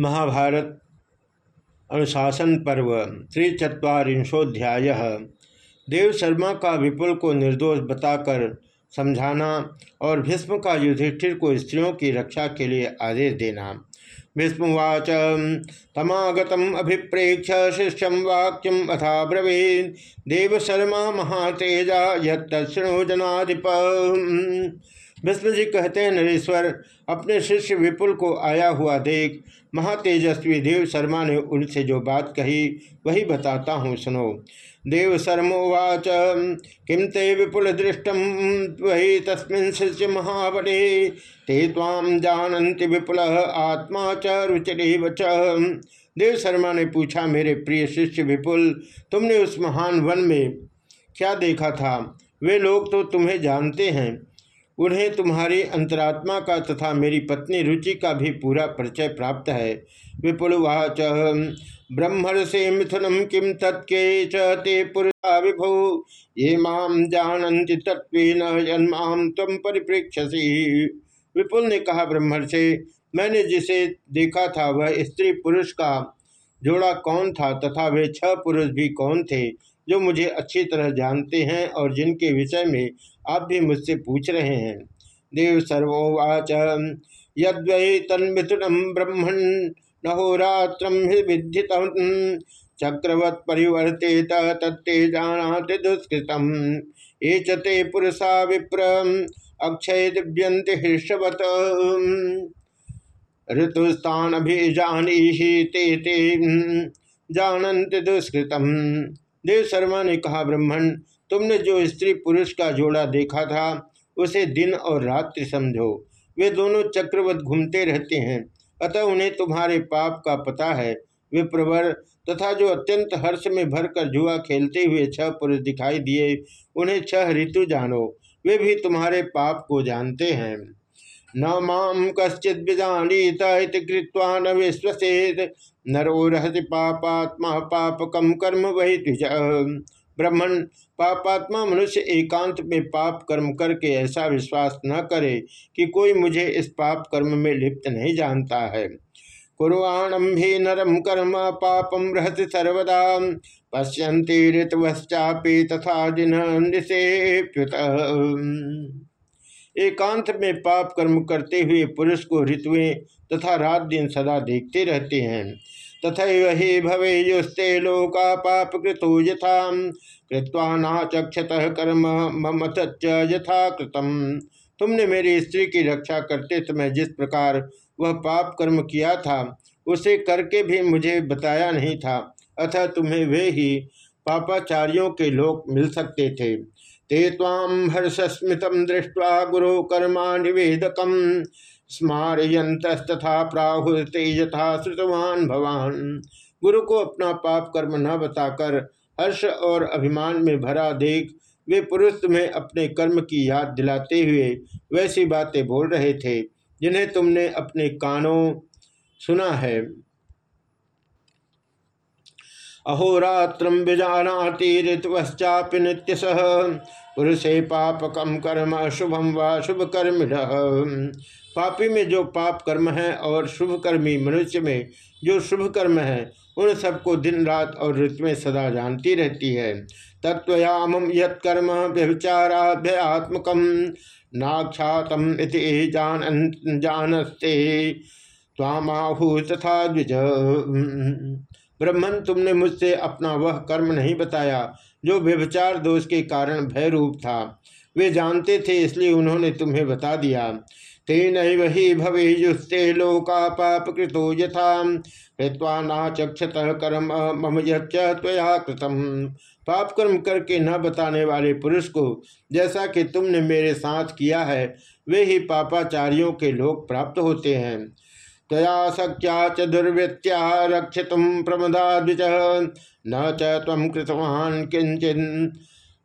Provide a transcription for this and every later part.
महाभारत अनुशासन पर्व त्रिचत्वारिंशोध्याय देव शर्मा का विपुल को निर्दोष बताकर समझाना और भीष्म का युधिष्ठिर को स्त्रियों की रक्षा के लिए आदेश देना। भीष्मवाच, तमागतम अभिप्रेक्ष शिष्यम वाक्यम अथा ब्रवीन देव शर्मा महातेजा यृणु जनाधिप। भीष्म जी कहते हैं, नरेश्वर, अपने शिष्य विपुल को आया हुआ देख, महातेजस्वी देव शर्मा ने उनसे जो बात कही, वही बताता हूँ, सुनो। देव शर्मोवाच किम ते विपुल दृष्टम वही तस्मिन शिष्य महाबले, ते ताम जानन्ति विपुल आत्मा च रुचिरे देव शर्मा ने पूछा, मेरे प्रिय शिष्य विपुल, तुमने उस महान वन में क्या देखा था? वे लोग तो तुम्हें जानते हैं। उन्हें तुम्हारी अंतरात्मा का तथा मेरी पत्नी रुचि का भी पूरा परिचय प्राप्त है। विपुलवाच ब्रह्म से मिथुनम किम तत्के चे पुरुषा विभो। ये माम जानंति तत्व जन्माम तम परिप्रेक्षसी विपुल ने कहा ब्रह्मण से मैंने जिसे देखा था वह स्त्री पुरुष का जोड़ा कौन था तथा वे छह पुरुष भी कौन थे? जो मुझे अच्छी तरह जानते हैं और जिनके विषय में आप भी मुझसे पूछ रहे हैं। देव सर्वोवाच। यद्वै तन्मिथुनम ब्रह्मण नहोरात्रम विद्युत चक्रवत परिवर्तित तत्ते जानाति दुष्कृतम। एचते पुरुषा विप्र अक्षय दिव्यंत हृषवत ऋतुस्तान अभिजानी ते ते जानन्ति दुष्कृतम। देव शर्मा ने कहा, ब्रह्मण, तुमने जो स्त्री पुरुष का जोड़ा देखा था, उसे दिन और रात्रि समझो। वे दोनों चक्रवत घूमते रहते हैं। अतः उन्हें तुम्हारे पाप का पता है। वे प्रवर तथा जो अत्यंत हर्ष में भरकर जुआ खेलते हुए छह पुरुष दिखाई दिए, उन्हें छह ऋतु जानो। वे भी तुम्हारे पाप को जानते हैं। न माम कश्चित विजानीत कृत्वा न विश्वसेत। नरो रहति पापात्मा पापकम कर्म वही द्विज ब्राह्मण पापात्मा मनुष्य एकांत में पाप कर्म करके ऐसा विश्वास न करे कि कोई मुझे इस पाप कर्म में लिप्त नहीं जानता है। कुर्वाणम भी नरम कर्म पापम रहति सर्वदा। पश्यंती ऋतवश्चापी तथा जिन एकांत में पाप कर्म करते हुए पुरुष को ऋतुएँ तथा रात दिन सदा देखते रहते हैं। तथा ही भवे युस्ते लोका पाप कृतो यथा। कृत्वा नाचक्षत कर्म मम यथा कृतम तुमने मेरी स्त्री की रक्षा करते समय जिस प्रकार वह पाप कर्म किया था, उसे करके भी मुझे बताया नहीं था। अतः तुम्हें वे ही पापाचार्यों के लोग मिल सकते थे। ते ताम हर्षस्मित दृष्टवा गुरु कर्मा निवेदक स्मारयंतस्तथा प्राहुते यथा श्रुतवान भवान। गुरु को अपना पाप कर्म न बताकर हर्ष और अभिमान में भरा देख, वे पुरुष तुम्हें अपने कर्म की याद दिलाते हुए वैसी बातें बोल रहे थे, जिन्हें तुमने अपने कानों सुना है। अहोरात्रम बीजानाति ऋतवश्चापि नित्य सह पुरुषे पापकम कर्म शुभम व शुभ कर्म पापी में जो पाप कर्म है और शुभ कर्मी मनुष्य में जो शुभ कर्म है, उन सबको दिन रात और ऋतु में सदा जानती रहती है। तत्वयाम यत्कर्म व्यभिचाराभ्यात्मक नाक्षातम इति जान जानस्ते स्वामाहु तथा द्विज। ब्रह्मन, तुमने मुझसे अपना वह कर्म नहीं बताया जो व्यभिचार दोष के कारण भय रूप था। वे जानते थे, इसलिए उन्होंने तुम्हें बता दिया। तेन ही भवे युस्ते लोका पाप कृतो यथा। कृत्वा नाचक्षत कर्म, मम यया कृतम। पाप कर्म करके न बताने वाले पुरुष को, जैसा कि तुमने मेरे साथ किया है, वे ही पापाचारियों के लोग प्राप्त होते हैं। तया सख्या च दुर्वृत्या रक्षित प्रमदा द्विज न चम कृतवान किंचन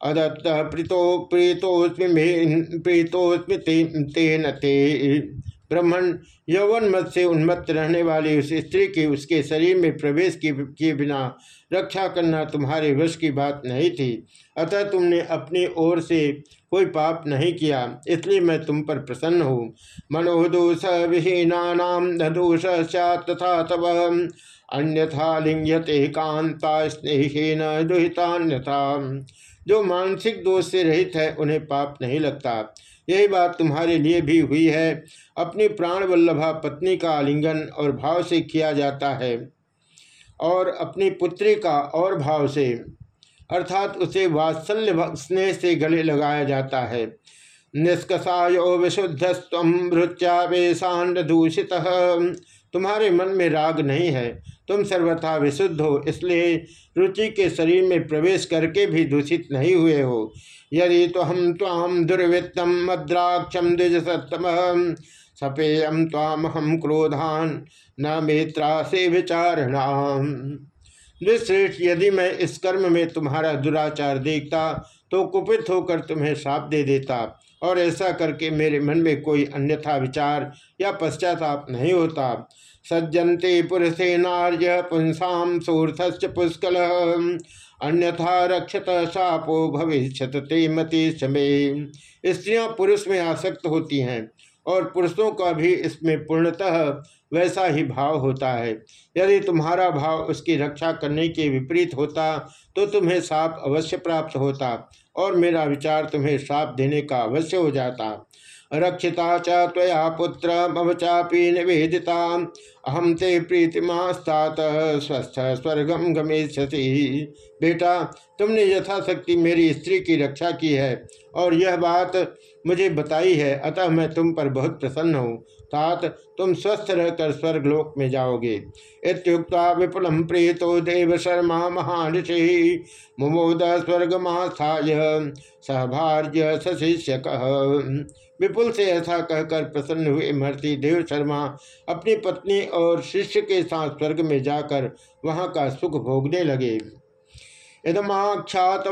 अदत्त प्रीतो प्रीतोस्मी प्रीतोस्मी तेन ते। ब्राह्मण यौवन मत से उन्मत्त रहने वाली उस स्त्री की उसके शरीर में प्रवेश किए बिना रक्षा करना तुम्हारे वश की बात नहीं थी। अतः तुमने अपनी ओर से कोई पाप नहीं किया, इसलिए मैं तुम पर प्रसन्न हूँ। मनोदोष विहीना दोष तथा तब अन्यथा लिंगते कांता स्नेहीन दुहितान्यथा। जो मानसिक दोष से रहित है, उन्हें पाप नहीं लगता। यही बात तुम्हारे लिए भी हुई है। अपनी प्राण वल्लभा पत्नी का आलिंगन और भाव से किया जाता है और अपनी पुत्री का और भाव से, अर्थात उसे वात्सल्य स्नेह से गले लगाया जाता है। निष्कसायो विशुद्ध स्वृत्यावेशान दूषित। तुम्हारे मन में राग नहीं है। तुम सर्वथा विशुद्ध हो, इसलिए रुचि के शरीर में प्रवेश करके भी दूषित नहीं हुए हो। यदि तो हम ताम दुर्वृत्तम मद्राक्षम द्विज सत्तम सपेयम ताम हम क्रोधान न मित्रा से विचारणाम। दुश्रेष्ठ यदि मैं इस कर्म में तुम्हारा दुराचार देखता तो कुपित होकर तुम्हें साप दे देता। और ऐसा करके मेरे मन में कोई अन्यथा विचार या पश्चाताप नहीं होता। सज्जनते पुरुषे नार्य पुंसा सूर्थ पुष्कल, अन्यथा रक्षत शापो भविष्य ते मति समय स्त्रियाँ पुरुष में आसक्त होती हैं। और पुरुषों का भी इसमें पूर्णतः वैसा ही भाव होता है। यदि तुम्हारा भाव उसकी रक्षा करने के विपरीत होता तो तुम्हें साप अवश्य प्राप्त होता और मेरा विचार तुम्हें साप देने का अवश्य हो जाता। रक्षिता चया पुत्र, मम चापी निवेदिता। अहम ते प्रीतिमास्तात, स्वस्थ स्वर्गम गमेशसी बेटा, तुमने यथाशक्ति मेरी स्त्री की रक्षा की है, और यह बात मुझे बताई है, अतः मैं तुम पर बहुत प्रसन्न हूँ। तात, तुम स्वस्थ रहकर स्वर्गलोक में जाओगे। इतुक्ता विपुलम प्रीतो देव शर्मा महानिषि मुमोद स्वर्ग महास्थाय सहभार्य सशिष्य विपुल से ऐसा कहकर प्रसन्न हुए महर्षि देव शर्मा अपनी पत्नी और शिष्य के साथ स्वर्ग में जाकर वहाँ का सुख भोगने लगे। इदमाख्यातवाश्चापि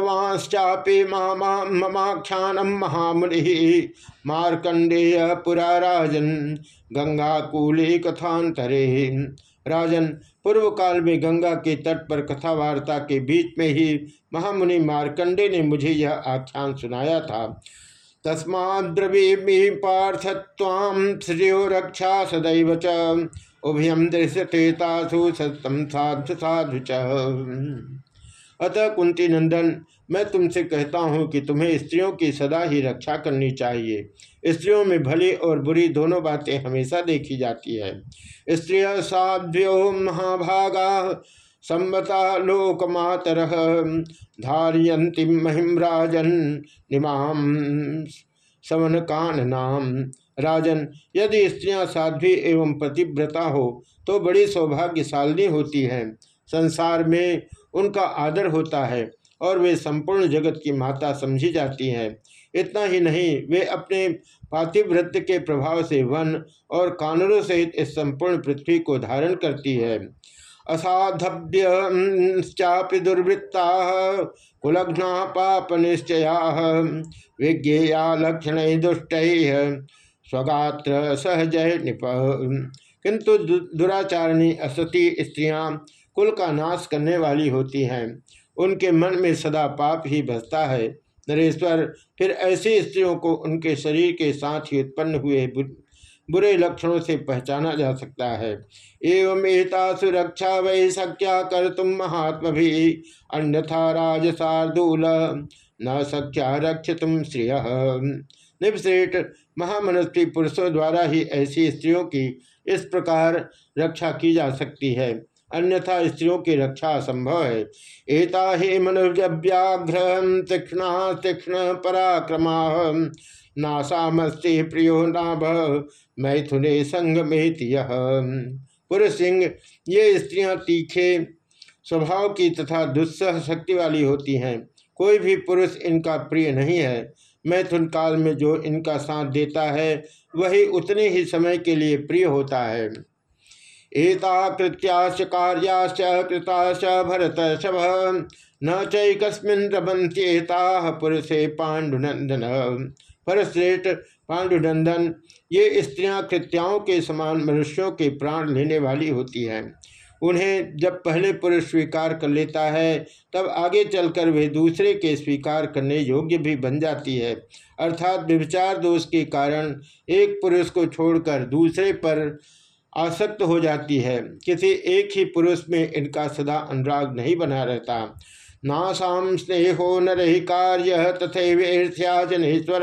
ममाख्यानम महामुनि मार्कंडेय पुरा राजन गंगा कूली कथांतरे राजन पूर्व काल में गंगा के तट पर कथावार्ता के बीच में ही महामुनि मार्कंडे ने मुझे यह आख्यान सुनाया था। तस्माद्रवीमी पार्थ ताम श्रियो रक्षा सदैव च। उभयम दृश्यते तासु सतम साधु साधु च। अतः कुंती नंदन, मैं तुमसे कहता हूँ कि तुम्हें स्त्रियों की सदा ही रक्षा करनी चाहिए। स्त्रियों में भली और बुरी दोनों बातें हमेशा देखी जाती है। स्त्रिय साध्यो महाभागा संबता लोकमातर। धारियंति महिम राजन निमाम समन कान नाम राजन, यदि स्त्रियाँ साध्वी एवं पतिव्रता हो तो बड़ी सौभाग्यशालिनी होती हैं। संसार में उनका आदर होता है और वे संपूर्ण जगत की माता समझी जाती हैं। इतना ही नहीं, वे अपने पातिव्रत्य के प्रभाव से वन और कानूनों सहित इस संपूर्ण पृथ्वी को धारण करती है। असाधव्य दुर्वृत्ता, कुलघ्ना पाप निश्चया विज्ञेया लक्षण दुष्ट, स्वगात्र सहज निप किंतु दुराचारणी असती स्त्रियाँ कुल का नाश करने वाली होती हैं। उनके मन में सदा पाप ही बसता है। नरेश्वर, फिर ऐसी स्त्रियों को उनके शरीर के साथ ही उत्पन्न हुए बुरे लक्षणों से पहचाना जा सकता है। एवं एता सुरक्षा वही सक्या कर तुम महात्म भी। अन्यथा राज शार्दूल न सख्या रक्ष तुम श्रेय। निपश्रेष्ठ महामनस्वी पुरुषों द्वारा ही ऐसी स्त्रियों की इस प्रकार रक्षा की जा सकती है। अन्यथा स्त्रियों की रक्षा असंभव है। एता हे मनुव्याघ्र तीक्षण तीक्षण पराक्रमा। नासामस्ति प्रियो नाभ मैथुने संग में पुरुष सिंह ये स्त्रियाँ तीखे स्वभाव की तथा दुस्सह शक्ति वाली होती हैं। कोई भी पुरुष इनका प्रिय नहीं है। मैथुन काल में जो इनका साथ देता है, वही उतने ही समय के लिए प्रिय होता है। एता कृत्याश्च कार्याश्च कृताश्च भरत शभ, न चैकस्मिन् रमन्त्येता पुरुषे पांडुनंदन परश्रेष्ठ पांडुनंदन, ये स्त्रियाँ कृत्याओं के समान मनुष्यों के प्राण लेने वाली होती हैं। उन्हें जब पहले पुरुष स्वीकार कर लेता है, तब आगे चलकर वे दूसरे के स्वीकार करने योग्य भी बन जाती है। अर्थात व्यभिचार दोष के कारण एक पुरुष को छोड़कर दूसरे पर आसक्त हो जाती है। किसी एक ही पुरुष में इनका सदा अनुराग नहीं बना रहता। नासाम स्नेहो न रही कार्य तथे ईर्ष्या जनेश्वर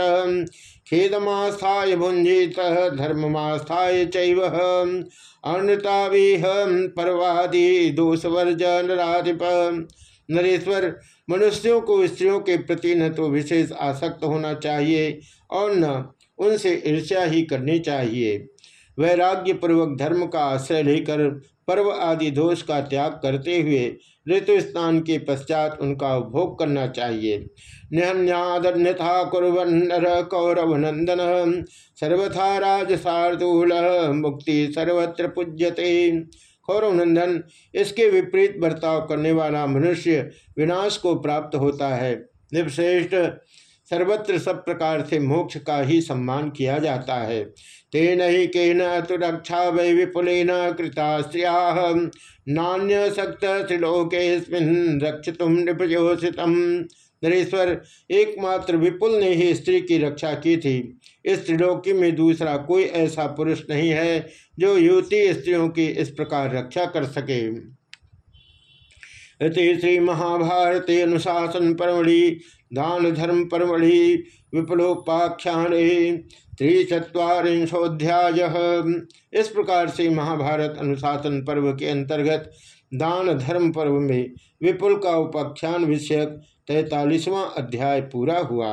खेदमास्थाय भुंजित धर्ममास्थाय चैव। अनृतावीह परवादी दोषवर्जन नरेश्वर, मनुष्यों को स्त्रियों के प्रति न तो विशेष आसक्त होना चाहिए और न उनसे ईर्ष्या ही करनी चाहिए। वैराग्य पूर्वक धर्म का आश्रय लेकर पर्व आदि दोष का त्याग करते हुए ऋतु स्नान के पश्चात उनका उपभोग करना चाहिए। निहन्यादन्यथा कुरन्नर कौरव नंदन सर्वथा राज शार्दूल मुक्ति सर्वत्र पूज्यते। कौरव नंदन इसके विपरीत बर्ताव करने वाला मनुष्य विनाश को प्राप्त होता है। निश्रेष्ठ सर्वत्र सब प्रकार से मोक्ष का ही सम्मान किया जाता है। तेन ही के तो रक्षा वै विपुलेन कृता स्त्रिया। नान्य सक्त त्रिलोके रक्ष तुम नृपयोषितम नरेश्वर, एकमात्र विपुल ने ही स्त्री की रक्षा की थी। इस त्रिलोकी में दूसरा कोई ऐसा पुरुष नहीं है जो युवती स्त्रियों की इस प्रकार रक्षा कर सके। श्री महाभारती अनुशासन परमढ़ि दान धर्म परमढ़ि, विपुलोपाख्यान त्रिचत्वारिंशोध्याय इस प्रकार से महाभारत अनुशासन पर्व के अंतर्गत दान धर्म पर्व में विपुल का उपाख्यान विषयक तैतालीसवां अध्याय पूरा हुआ।